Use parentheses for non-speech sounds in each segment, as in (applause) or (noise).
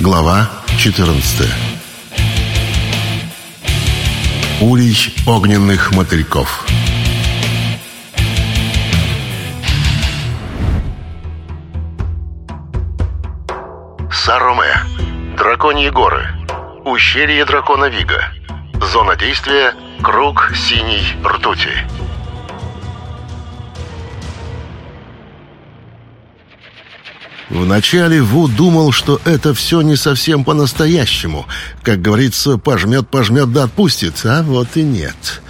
Глава 14 Улей огненных мотыльков. Сароме. Драконьи горы. Ущелье дракона Вига. Зона действия Круг синей ртути Вначале Ву думал, что это все не совсем по-настоящему. Как говорится, пожмет-пожмет да отпустит, а вот и нет.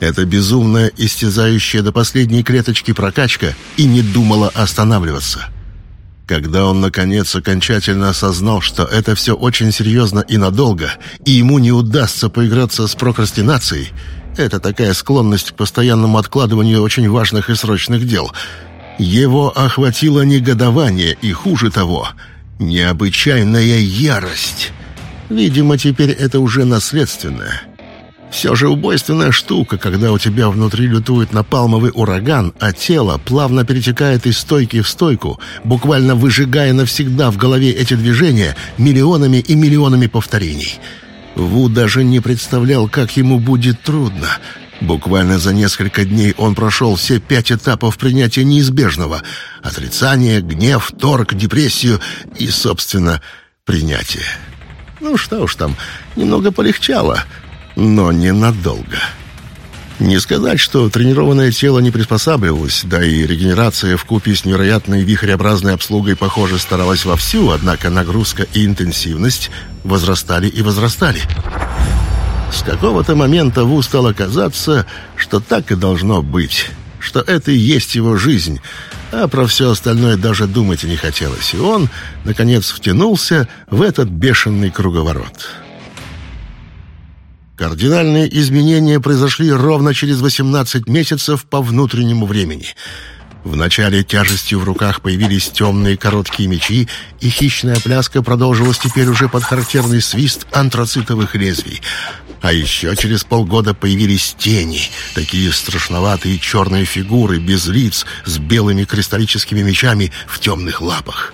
Это безумная, истязающая до последней клеточки прокачка и не думала останавливаться. Когда он, наконец, окончательно осознал, что это все очень серьезно и надолго, и ему не удастся поиграться с прокрастинацией, это такая склонность к постоянному откладыванию очень важных и срочных дел — его охватило негодование и, хуже того, необычайная ярость. Видимо, теперь это уже наследственное. Все же убойственная штука, когда у тебя внутри лютует напалмовый ураган, а тело плавно перетекает из стойки в стойку, буквально выжигая навсегда в голове эти движения миллионами и миллионами повторений. Ву даже не представлял, как ему будет трудно — Буквально за несколько дней он прошел все пять этапов принятия неизбежного — отрицание, гнев, торг, депрессию и, собственно, принятие. Ну что уж там, немного полегчало, но ненадолго. Не сказать, что тренированное тело не приспосабливалось, да и регенерация в купе с невероятной вихреобразной обслугой, похоже, старалась вовсю, однако нагрузка и интенсивность возрастали и возрастали. С какого-то момента Ву стало казаться, что так и должно быть, что это и есть его жизнь, а про все остальное даже думать не хотелось, и он, наконец, втянулся в этот бешеный круговорот. Кардинальные изменения произошли ровно через 18 месяцев по внутреннему времени — Вначале тяжестью в руках появились темные короткие мечи, и хищная пляска продолжилась теперь уже под характерный свист антрацитовых лезвий. А еще через полгода появились тени, такие страшноватые черные фигуры, без лиц, с белыми кристаллическими мечами в темных лапах.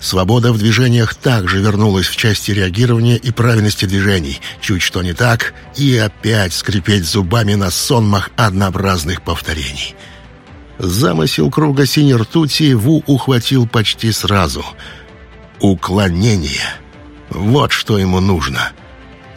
Свобода в движениях также вернулась в части реагирования и правильности движений. Чуть что не так, и опять скрипеть зубами на сонмах однообразных повторений. Замысел круга синей ртути Ву ухватил почти сразу. Уклонение. Вот что ему нужно.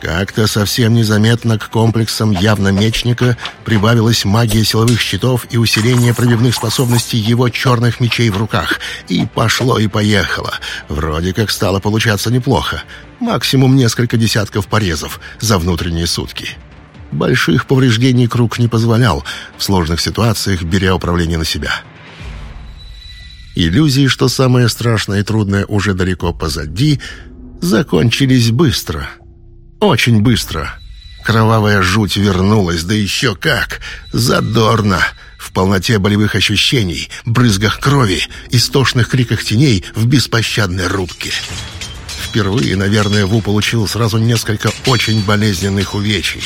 Как-то совсем незаметно к комплексам явно мечника прибавилась магия силовых щитов и усиление пробивных способностей его черных мечей в руках. И пошло и поехало. Вроде как стало получаться неплохо. Максимум несколько десятков порезов за внутренние сутки. Больших повреждений круг не позволял, в сложных ситуациях беря управление на себя. Иллюзии, что самое страшное и трудное уже далеко позади, закончились быстро — очень быстро. Кровавая жуть вернулась, да еще как! Задорно! В полноте болевых ощущений, брызгах крови, истошных криках теней в беспощадной рубке. Впервые, наверное, Ву получил сразу несколько очень болезненных увечий.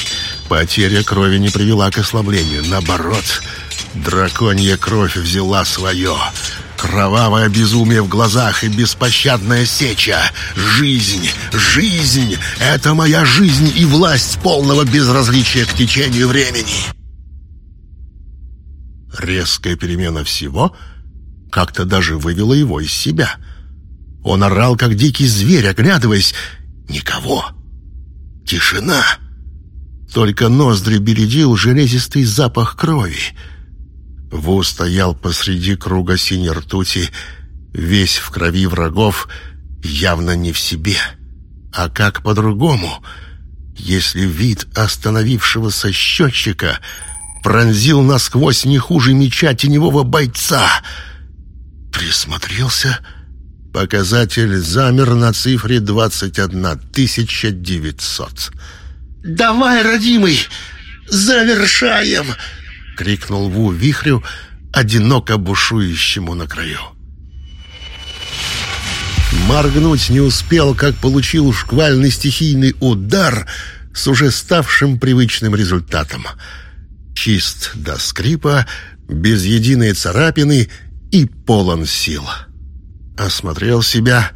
Потеря крови не привела к ослаблению. Наоборот, драконья кровь взяла свое — Кровавое безумие в глазах и беспощадная сеча. Жизнь, жизнь — это моя жизнь и власть полного безразличия к течению времени. Резкая перемена всего как-то даже вывела его из себя. Он орал, как дикий зверь, оглядываясь. Никого. Тишина. Только ноздри бередил железистый запах крови — Ву стоял посреди круга синей ртути, весь в крови врагов, явно не в себе. А как по-другому, если вид остановившегося счетчика пронзил насквозь не хуже меча теневого бойца? Присмотрелся... Показатель замер на цифре 21 900. «Давай, родимый, завершаем!» — крикнул Ву вихрю, одиноко бушующему на краю. Моргнуть не успел, как получил шквальный стихийный удар с уже ставшим привычным результатом. Чист до скрипа, без единой царапины и полон сил. Осмотрел себя,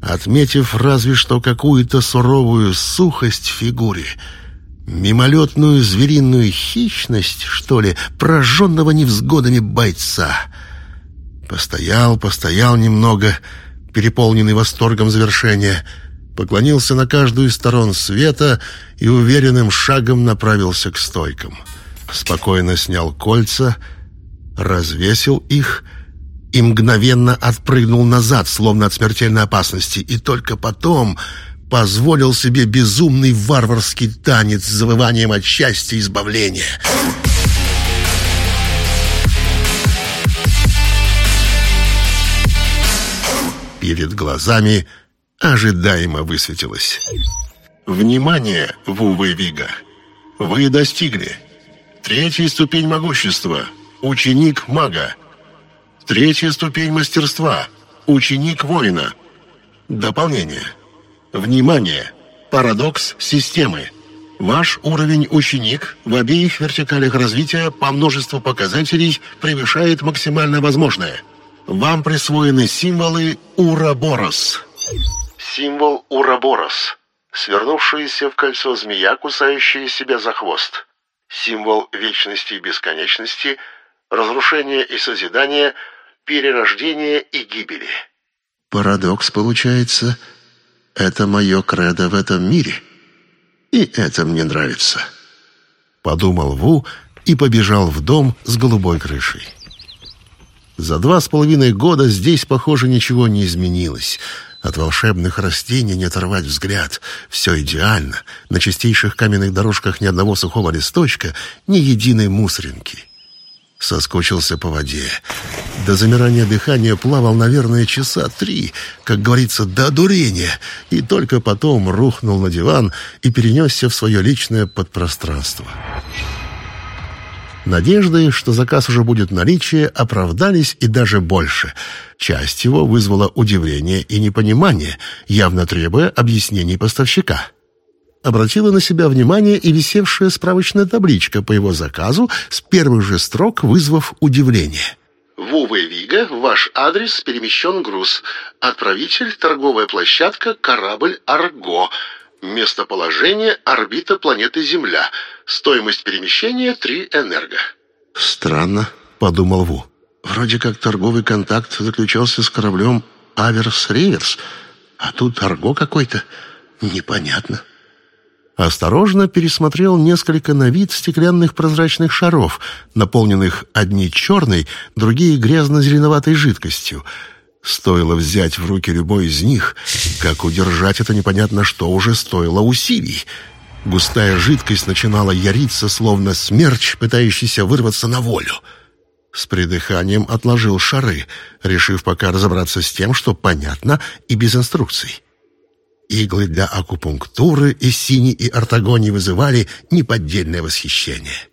отметив разве что какую-то суровую сухость в фигуре, мимолетную звериную хищность, что ли, прожженного невзгодами бойца. Постоял, постоял немного, переполненный восторгом завершения, поклонился на каждую из сторон света и уверенным шагом направился к стойкам. Спокойно снял кольца, развесил их — и мгновенно отпрыгнул назад, словно от смертельной опасности, и только потом позволил себе безумный варварский танец с завыванием от счастья и избавления. Перед глазами ожидаемо высветилось. «Внимание, Вува Вига! Вы достигли! Третья ступень могущества! Ученик мага!» Третья ступень мастерства. Ученик воина. Дополнение. Внимание! Парадокс системы. Ваш уровень ученик в обеих вертикалях развития по множеству показателей превышает максимально возможное. Вам присвоены символы Ураборос. Символ Ураборос. Свернувшаяся в кольцо змея, кусающая себя за хвост. Символ вечности и бесконечности, разрушения и созидания – перерождения и гибели. Парадокс получается, это мое кредо в этом мире. И это мне нравится. Подумал Ву и побежал в дом с голубой крышей. За два с половиной года здесь, похоже, ничего не изменилось. От волшебных растений не оторвать взгляд. Все идеально. На чистейших каменных дорожках ни одного сухого листочка, ни единой мусоринки. Соскучился по воде. До замирания дыхания плавал, наверное, часа три, как говорится, до дурения, и только потом рухнул на диван и перенесся в свое личное подпространство. Надежды, что заказ уже будет наличие, оправдались и даже больше. Часть его вызвала удивление и непонимание, явно требуя объяснений поставщика обратила на себя внимание и висевшая справочная табличка по его заказу с первых же строк вызвав удивление. Вова Вига, ваш адрес перемещен груз. Отправитель – торговая площадка «Корабль Арго». Местоположение – орбита планеты Земля. Стоимость перемещения – 3 энерго. «Странно», — подумал Ву. «Вроде как торговый контракт заключался с кораблем «Аверс-Реверс», а тут Арго какой-то. Непонятно». Осторожно пересмотрел несколько на вид стеклянных прозрачных шаров, наполненных одни черной, другие грязно-зеленоватой жидкостью. Стоило взять в руки любой из них, как удержать это непонятно что уже стоило усилий. Густая жидкость начинала яриться, словно смерч, пытающийся вырваться на волю. С придыханием отложил шары, решив пока разобраться с тем, что понятно и без инструкций. Иглы для акупунктуры и сини и ортогонии вызывали неподдельное восхищение.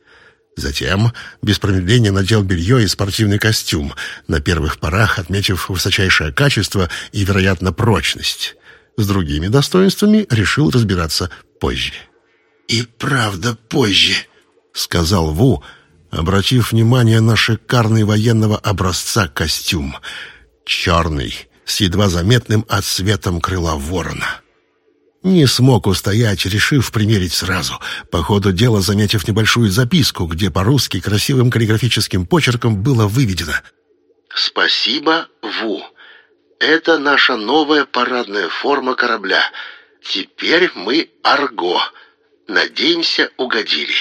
Затем, без промедления, надел белье и спортивный костюм, на первых порах отметив высочайшее качество и, вероятно, прочность. С другими достоинствами решил разбираться позже. «И правда позже», — сказал Ву, обратив внимание на шикарный военного образца костюм. Черный, с едва заметным отсветом крыла ворона. Не смог устоять, решив примерить сразу, по ходу дела заметив небольшую записку, где по-русски красивым каллиграфическим почерком было выведено «Спасибо, Ву. Это наша новая парадная форма корабля. Теперь мы Арго. Надеемся, угодили.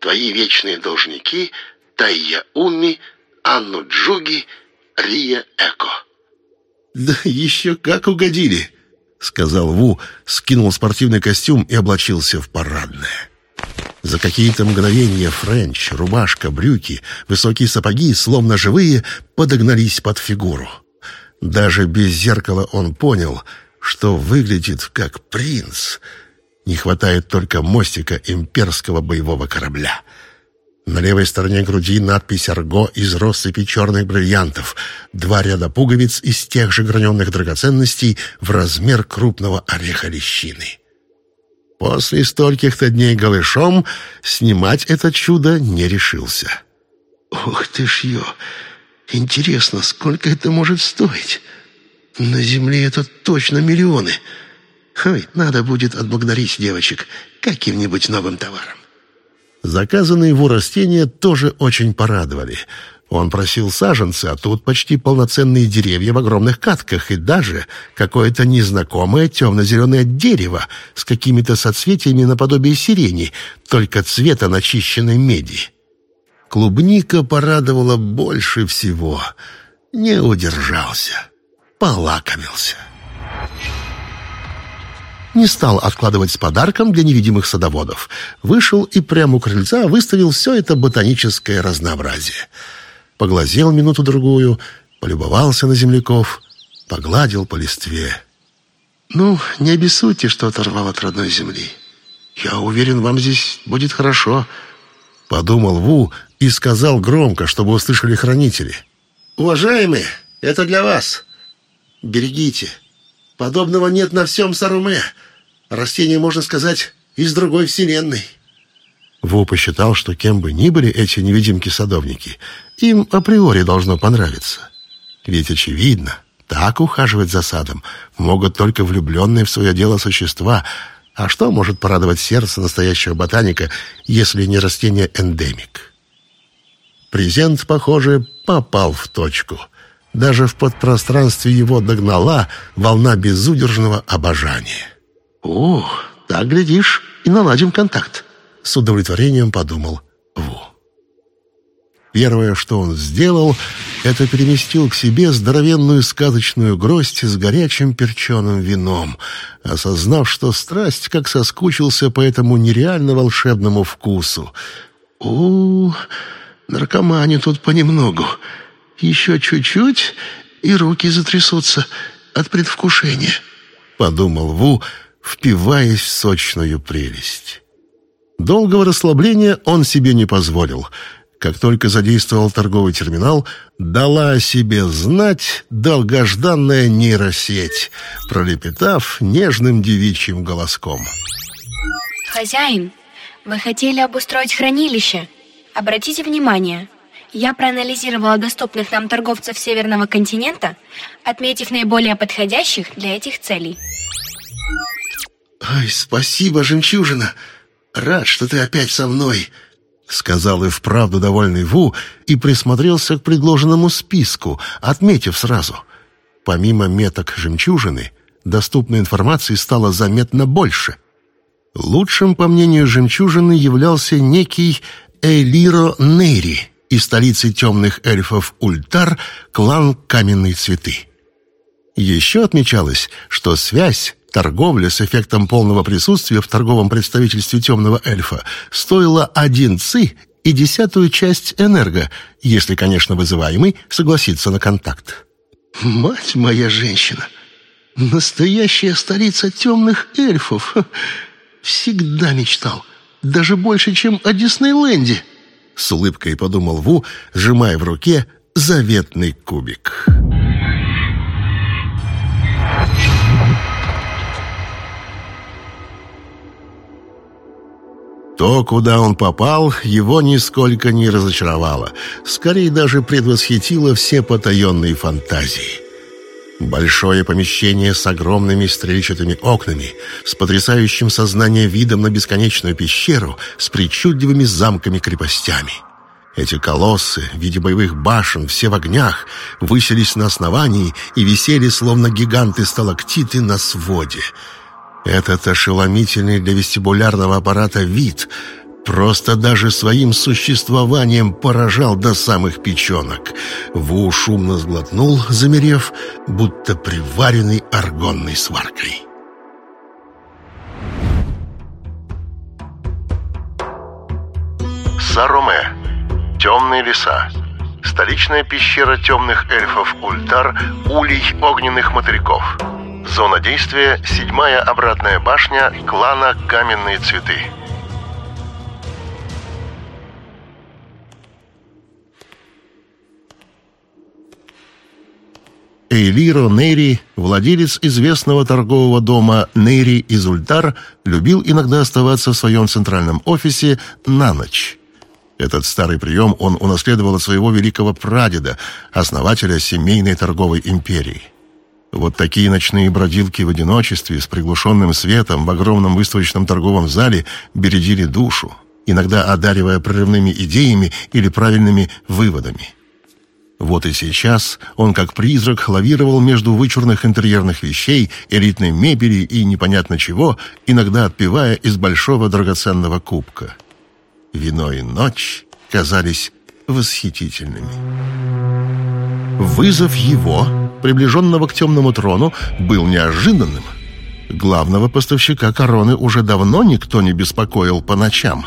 Твои вечные должники Тайя Уми, Анну Джуги, Рия Эко». «Да еще как угодили!» — сказал Ву, скинул спортивный костюм и облачился в парадное. За какие-то мгновения френч, рубашка, брюки, высокие сапоги, словно живые, подогнались под фигуру. Даже без зеркала он понял, что выглядит как принц. Не хватает только мостика имперского боевого корабля — на левой стороне груди надпись «Арго» из россыпи черных бриллиантов, два ряда пуговиц из тех же граненных драгоценностей в размер крупного ореха лещины. После стольких-то дней голышом снимать это чудо не решился. «Ух ты ж ё! Интересно, сколько это может стоить?» На земле это точно миллионы. Ой, надо будет отблагодарить девочек каким-нибудь новым товаром. Заказанные его растения тоже очень порадовали. Он просил саженцы, а тут почти полноценные деревья в огромных катках и даже какое-то незнакомое темно-зеленое дерево с какими-то соцветиями наподобие сирени, только цвета начищенной меди. Клубника порадовала больше всего. Не удержался. Полакомился не стал откладывать с подарком для невидимых садоводов. Вышел и прямо у крыльца выставил все это ботаническое разнообразие. Поглазел минуту-другую, полюбовался на земляков, погладил по листве. «Ну, не обессудьте, что оторвал от родной земли. Я уверен, вам здесь будет хорошо», — подумал Ву и сказал громко, чтобы услышали хранители. «Уважаемые, это для вас. Берегите. Подобного нет на всем Саруме. Растение, можно сказать, из другой вселенной. Ву посчитал, что кем бы ни были эти невидимки-садовники, им априори должно понравиться. Ведь очевидно, так ухаживать за садом могут только влюбленные в свое дело существа, а что может порадовать сердце настоящего ботаника, если не растение-эндемик? Презент, похоже, попал в точку. Даже в подпространстве его догнала волна безудержного обожания. «О, так, глядишь, и наладим контакт», — с удовлетворением подумал Ву. Первое, что он сделал, это переместил к себе здоровенную сказочную гроздь с горячим перченым вином, осознав, что страсть как соскучился по этому нереально волшебному вкусу. «У, наркомане тут понемногу. Еще чуть-чуть, и руки затрясутся от предвкушения», — подумал Ву, — впиваясь в сочную прелесть. Долгого расслабления он себе не позволил. Как только задействовал торговый терминал, дала о себе знать долгожданная нейросеть, пролепетав нежным девичьим голоском. «Хозяин, вы хотели обустроить хранилище? Обратите внимание, я проанализировала доступных нам торговцев Северного континента, отметив наиболее подходящих для этих целей». «Ой, спасибо, жемчужина! Рад, что ты опять со мной!» Сказал и вправду довольный Ву и присмотрелся к предложенному списку, отметив сразу. Помимо меток жемчужины, доступной информации стало заметно больше. Лучшим, по мнению жемчужины, являлся некий Элиро Нейри из столицы темных эльфов Ультар, клан Каменные Цветы. Еще отмечалось, что связь Торговля с эффектом полного присутствия в торговом представительстве темного эльфа стоила один ци и десятую часть энерго, если, конечно, вызываемый согласится на контакт. «Мать моя женщина! Настоящая столица темных эльфов! Всегда мечтал, даже больше, чем о Диснейленде!» С улыбкой подумал Ву, сжимая в руке заветный кубик. То, куда он попал, его нисколько не разочаровало, скорее даже предвосхитило все потаенные фантазии. Большое помещение с огромными стрельчатыми окнами, с потрясающим сознание видом на бесконечную пещеру, с причудливыми замками-крепостями. Эти колоссы в виде боевых башен, все в огнях, высились на основании и висели, словно гиганты-сталактиты на своде — этот ошеломительный для вестибулярного аппарата вид просто даже своим существованием поражал до самых печенок. Ву шумно сглотнул, замерев, будто приваренный аргонной сваркой. Сароме. Темные леса. Столичная пещера темных эльфов Ультар, улей огненных мотыльков. Зона действия – седьмая обратная башня клана «Каменные цветы». Эйлиро Нейри, владелец известного торгового дома Нейри из Ультар, любил иногда оставаться в своем центральном офисе на ночь. Этот старый прием он унаследовал от своего великого прадеда, основателя семейной торговой империи. Вот такие ночные бродилки в одиночестве, с приглушенным светом в огромном выставочном торговом зале бередили душу, иногда одаривая прорывными идеями или правильными выводами. Вот и сейчас он, как призрак, лавировал между вычурных интерьерных вещей, элитной мебели и непонятно чего, иногда отпивая из большого драгоценного кубка. Вино и ночь казались восхитительными. Вызов его, приближенного к темному трону, был неожиданным. Главного поставщика короны уже давно никто не беспокоил по ночам.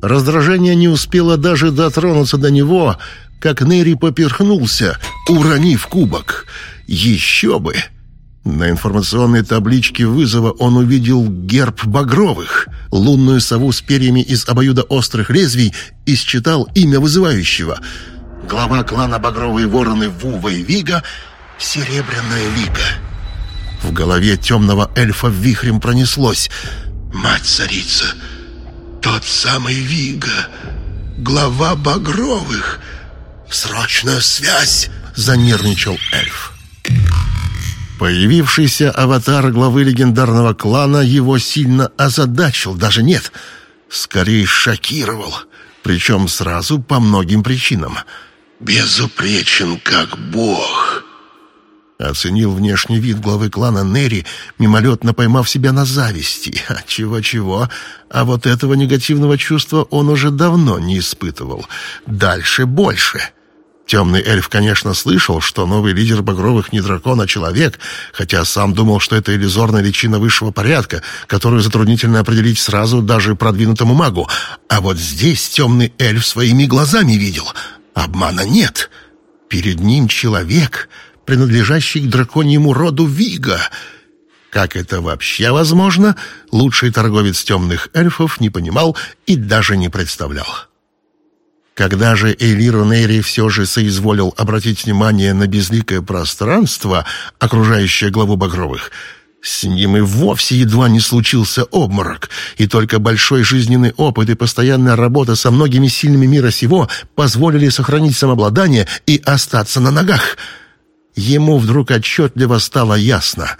Раздражение не успело даже дотронуться до него, как Нери поперхнулся, уронив кубок. Еще бы! На информационной табличке вызова он увидел герб Багровых, лунную сову с перьями из обоюдоострых лезвий, и считал имя вызывающего. Глава клана Багровые Вороны Вува и Вига — Серебряная Лига. В голове темного эльфа вихрем пронеслось. «Мать-царица! Тот самый Вига! Глава Багровых!» «Срочная связь!» — занервничал эльф. Появившийся аватар главы легендарного клана его сильно озадачил, даже нет, скорее шокировал, причем сразу по многим причинам. «Безупречен, как бог!» Оценил внешний вид главы клана Нери, мимолетно поймав себя на зависти. (laughs) А чего-чего, а вот этого негативного чувства он уже давно не испытывал. Дальше больше. Темный эльф, конечно, слышал, что новый лидер Багровых не дракон, а человек, хотя сам думал, что это иллюзорная личина высшего порядка, которую затруднительно определить сразу даже продвинутому магу. А вот здесь темный эльф своими глазами видел. Обмана нет. Перед ним человек, принадлежащий к драконьему роду Вига. Как это вообще возможно, лучший торговец темных эльфов не понимал и даже не представлял. Когда же Эйлиру Нейри все же соизволил обратить внимание на безликое пространство, окружающее главу Багровых, с ним и вовсе едва не случился обморок, и только большой жизненный опыт и постоянная работа со многими сильными мира сего позволили сохранить самообладание и остаться на ногах. Ему вдруг отчетливо стало ясно.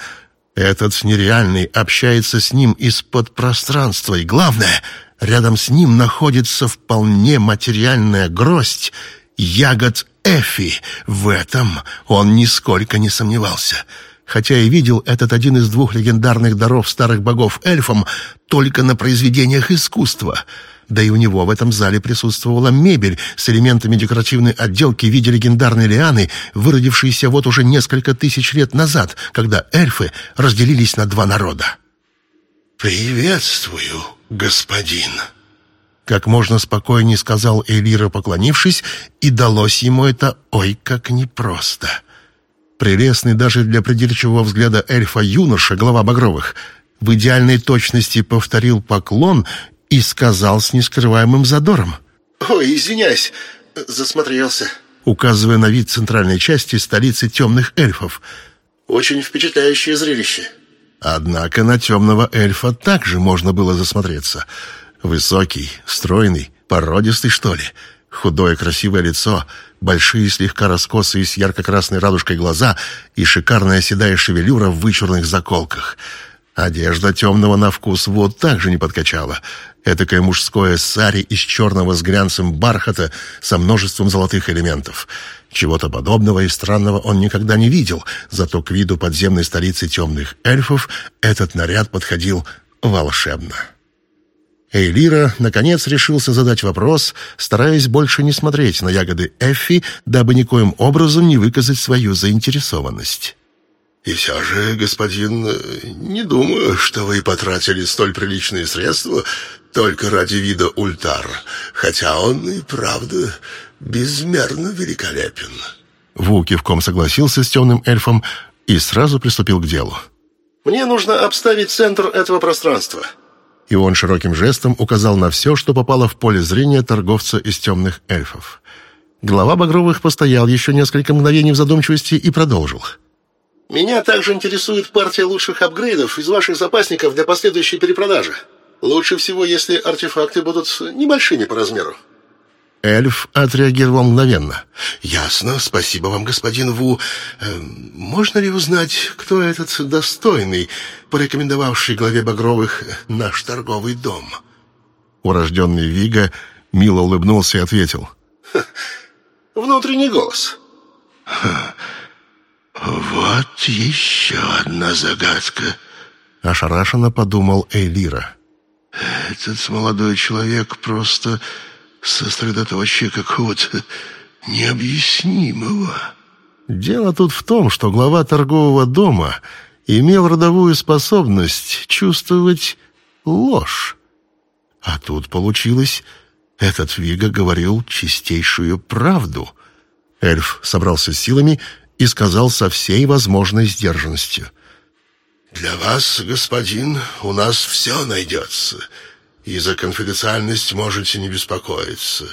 Этот нереальный общается с ним из-под пространства, и главное — Рядом с ним находится вполне материальная гроздь ягод Эфи. В этом он нисколько не сомневался. Хотя и видел этот один из двух легендарных даров старых богов эльфам только на произведениях искусства. Да и у него в этом зале присутствовала мебель с элементами декоративной отделки в виде легендарной лианы, выродившейся вот уже несколько тысяч лет назад, когда эльфы разделились на два народа. «Приветствую, господин!» Как можно спокойнее сказал Элира, поклонившись, и далось ему это ой как непросто. Прелестный даже для придирчивого взгляда эльфа юноша, глава Багровых, в идеальной точности повторил поклон и сказал с нескрываемым задором. «Ой, извиняюсь, засмотрелся», указывая на вид центральной части столицы темных эльфов. «Очень впечатляющее зрелище». Однако на темного эльфа также можно было засмотреться. Высокий, стройный, породистый, что ли. Худое красивое лицо, большие слегка раскосые с ярко-красной радужкой глаза и шикарная седая шевелюра в вычурных заколках. Одежда темного на вкус вот так же не подкачала. Этакое мужское сари из черного с глянцем бархата со множеством золотых элементов — чего-то подобного и странного он никогда не видел, зато к виду подземной столицы темных эльфов этот наряд подходил волшебно. Эйлира, наконец, решился задать вопрос, стараясь больше не смотреть на ягоды Эффи, дабы никоим образом не выказать свою заинтересованность. «И все же, господин, не думаю, что вы потратили столь приличные средства только ради вида Ультар, хотя он и правда безмерно великолепен». Ву кивком согласился с темным эльфом и сразу приступил к делу. «Мне нужно обставить центр этого пространства». И он широким жестом указал на все, что попало в поле зрения торговца из темных эльфов. Глава Багровых постоял еще несколько мгновений в задумчивости и продолжил. «Меня также интересует партия лучших апгрейдов из ваших запасников для последующей перепродажи. Лучше всего, если артефакты будут небольшими по размеру». Эльф отреагировал мгновенно. «Ясно. Спасибо вам, господин Ву. Э, можно ли узнать, кто этот достойный, порекомендовавший главе Багровых наш торговый дом?» Урожденный Вига мило улыбнулся и ответил. «Внутренний голос». «Вот еще одна загадка», — ошарашенно подумал Эйлира. «Этот молодой человек просто сосредоточие какого-то необъяснимого». Дело тут в том, что глава торгового дома имел родовую способность чувствовать ложь. А тут получилось, этот Вига говорил чистейшую правду. Эльф собрался силами и сказал со всей возможной сдержанностью. «Для вас, господин, у нас все найдется, и за конфиденциальность можете не беспокоиться.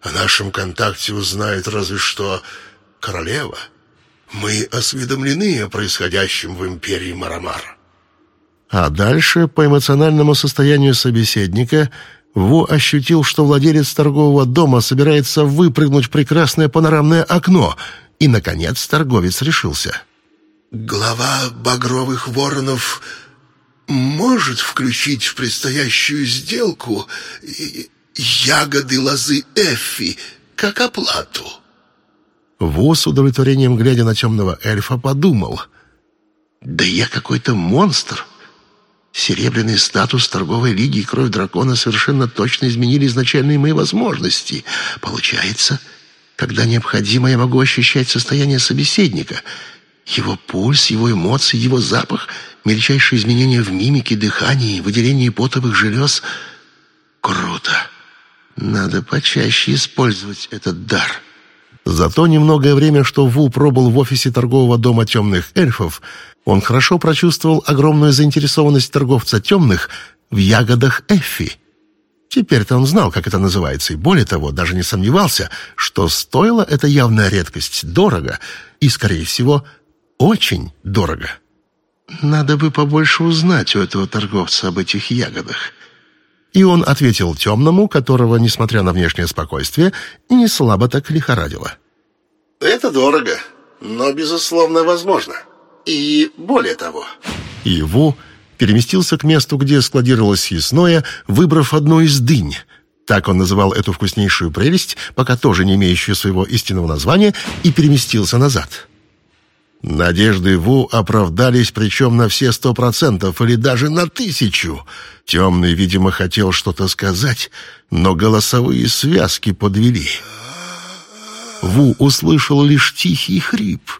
О нашем контакте узнает разве что королева. Мы осведомлены о происходящем в империи Марамар». А дальше, по эмоциональному состоянию собеседника, Ву ощутил, что владелец торгового дома собирается выпрыгнуть в прекрасное панорамное окно, и, наконец, торговец решился. «Глава багровых воронов может включить в предстоящую сделку ягоды лозы Эффи как оплату?» Ву с удовлетворением, глядя на темного эльфа, подумал. «Да я какой-то монстр!» Серебряный статус торговой лиги и кровь дракона совершенно точно изменили изначальные мои возможности. Получается, когда необходимо, я могу ощущать состояние собеседника, его пульс, его эмоции, его запах, мельчайшие изменения в мимике, дыхании, выделении потовых желез. Круто. Надо почаще использовать этот дар. За то немногое время, что Ву пробыл в офисе торгового дома темных эльфов, он хорошо прочувствовал огромную заинтересованность торговца темных в ягодах Эффи. Теперь-то он знал, как это называется, и более того, даже не сомневался, что стоила эта явная редкость дорого и, скорее всего, очень дорого. Надо бы побольше узнать у этого торговца об этих ягодах. И он ответил темному, которого, несмотря на внешнее спокойствие, не слабо так лихорадило. «Это дорого, но, безусловно, возможно. И более того...» Иву переместился к месту, где складировалось съестное, выбрав одну из дынь. Так он называл эту вкуснейшую прелесть, пока тоже не имеющую своего истинного названия, и переместился назад. Надежды Ву оправдались, причем на все сто процентов или даже на тысячу. Темный, видимо, хотел что-то сказать, но голосовые связки подвели. Ву услышал лишь тихий хрип.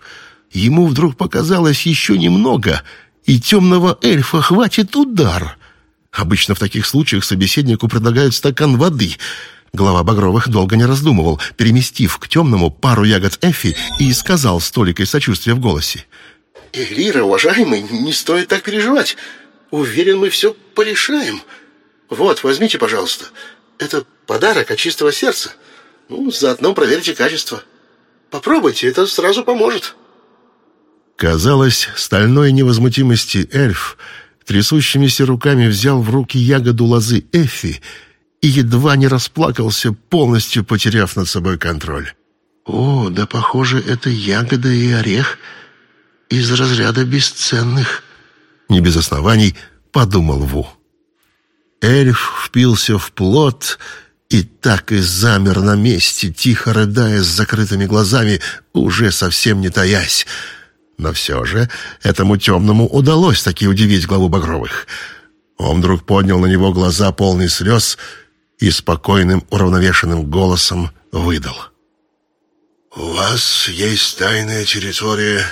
Ему вдруг показалось еще немного, и темного эльфа хватит удар. Обычно в таких случаях собеседнику предлагают стакан воды — Глава Багровых долго не раздумывал, переместив к темному пару ягод Эффи и сказал с толикой сочувствия в голосе. «Элира, уважаемый, не стоит так переживать. Уверен, мы все порешаем. Вот, возьмите, пожалуйста. Это подарок от чистого сердца. Ну, заодно проверьте качество. Попробуйте, это сразу поможет». Казалось, стальной невозмутимости эльф трясущимися руками взял в руки ягоду лозы Эффи и едва не расплакался, полностью потеряв над собой контроль. «О, да, похоже, это ягода и орех из разряда бесценных», — не без оснований подумал Ву. Эльф впился в плод и так и замер на месте, тихо рыдая с закрытыми глазами, уже совсем не таясь. Но все же этому темному удалось таки удивить главу Багровых. Он вдруг поднял на него глаза полный слез — и спокойным уравновешенным голосом выдал. «У вас есть тайная территория,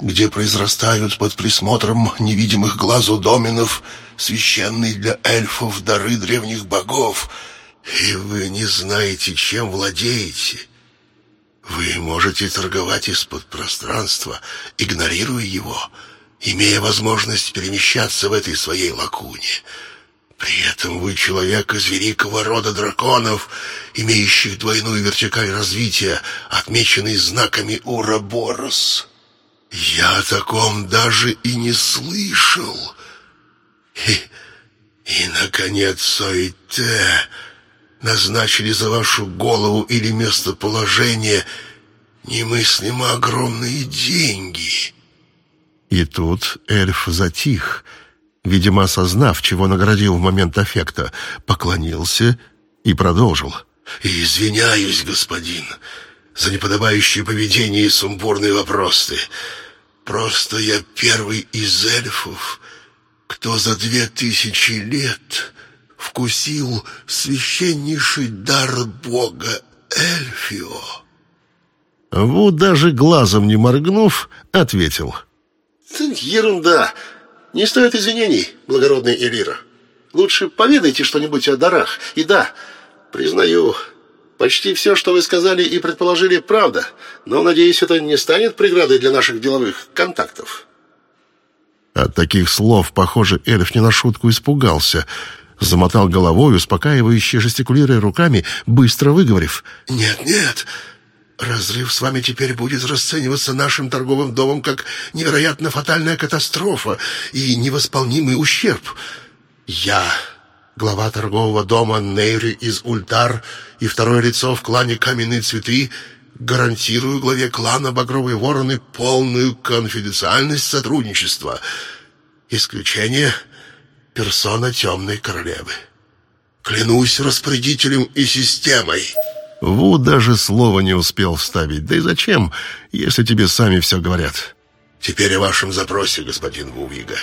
где произрастают под присмотром невидимых глазу доменов священные для эльфов дары древних богов, и вы не знаете, чем владеете. Вы можете торговать из-под пространства, игнорируя его, имея возможность перемещаться в этой своей лакуне». При этом вы человек из великого рода драконов, имеющих двойную вертикаль развития, отмеченный знаками Ураборос. Я о таком даже и не слышал. И, и наконец, Сойте, назначили за вашу голову или местоположение немыслимо огромные деньги». И тут эльф затих, видимо, осознав, чего наградил в момент аффекта, поклонился и продолжил. «Извиняюсь, господин, за неподобающее поведение и сумбурные вопросы. Просто я первый из эльфов, кто за две тысячи лет вкусил священнейший дар бога Эльфио». Ву, даже глазом не моргнув, ответил. «Ерунда. Не стоит извинений, благородный Элира. Лучше поведайте что-нибудь о дарах. И да, признаю, почти все, что вы сказали и предположили, правда. Но, надеюсь, это не станет преградой для наших деловых контактов». От таких слов, похоже, эльф не на шутку испугался. Замотал головой, успокаивающе жестикулируя руками, быстро выговорив. «Нет, нет, разрыв с вами теперь будет расцениваться нашим торговым домом как невероятно фатальная катастрофа и невосполнимый ущерб. Я, глава торгового дома Нейри из Ультар и второе лицо в клане Каменные Цветы, гарантирую главе клана Багровые Вороны полную конфиденциальность сотрудничества. Исключение — персона Темной Королевы. Клянусь распорядителем и системой». Ву даже слова не успел вставить. Да и зачем, если тебе сами все говорят? «Теперь о вашем запросе, господин Вувига.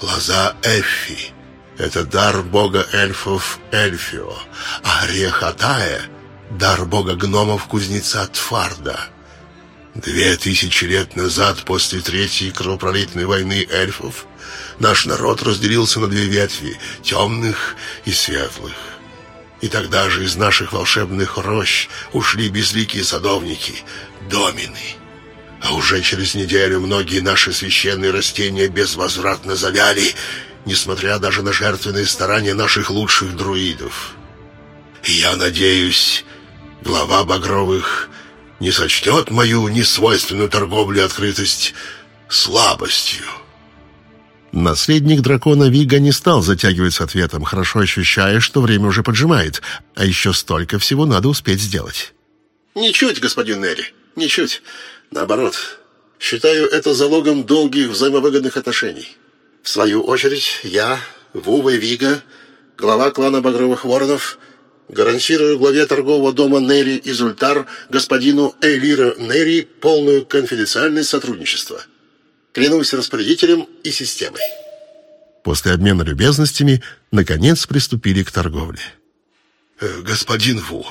Лоза Эффи — это дар бога эльфов Эльфио, а орех Атая — дар бога гномов кузнеца Тфарда. Две тысячи лет назад, после Третьей кровопролитной войны эльфов, наш народ разделился на две ветви — темных и светлых. И тогда же из наших волшебных рощ ушли безликие садовники, домины. А уже через неделю многие наши священные растения безвозвратно завяли, несмотря даже на жертвенные старания наших лучших друидов. И я надеюсь, глава Багровых не сочтет мою несвойственную торговлю открытость слабостью. Наследник дракона Вига не стал затягивать с ответом, хорошо ощущая, что время уже поджимает, а еще столько всего надо успеть сделать. «Ничуть, господин Нерри, ничуть. Наоборот, считаю это залогом долгих взаимовыгодных отношений. В свою очередь, я, Вува Вига, глава клана Багровых Воронов, гарантирую главе торгового дома Нерри Изультар, господину Эйлира Нерри, полную конфиденциальность сотрудничества. Клянусь распорядителем и системой. После обмена любезностями, наконец, приступили к торговле. Э, «Господин Ву,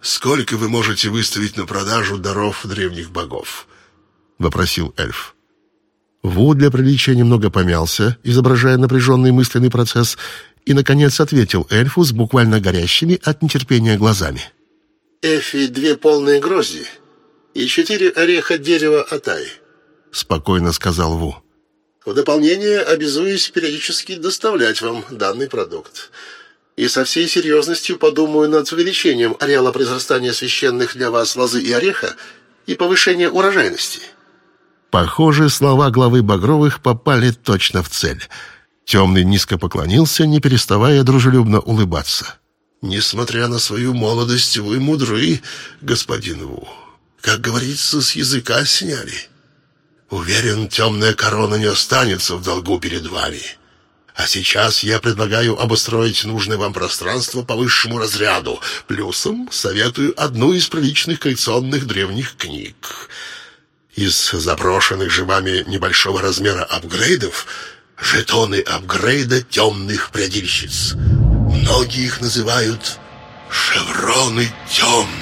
сколько вы можете выставить на продажу даров древних богов?» — вопросил эльф. Ву для приличия немного помялся, изображая напряженный мысленный процесс, и, наконец, ответил эльфу с буквально горящими от нетерпения глазами. «Эфи две полные грозди и четыре ореха дерева Атай», — спокойно сказал Ву. «В дополнение обязуюсь периодически доставлять вам данный продукт. И со всей серьезностью подумаю над увеличением ареала произрастания священных для вас лозы и ореха и повышения урожайности». Похоже, слова главы Багровых попали точно в цель — Темный низко поклонился, не переставая дружелюбно улыбаться. «Несмотря на свою молодость, вы мудры, господин Ву. Как говорится, с языка сняли. Уверен, темная корона не останется в долгу перед вами. А сейчас я предлагаю обустроить нужное вам пространство по высшему разряду. Плюсом советую одну из приличных коллекционных древних книг. Из запрошенных же вами небольшого размера апгрейдов — жетоны апгрейда темных предельщиц. Многие их называют «шевроны темных».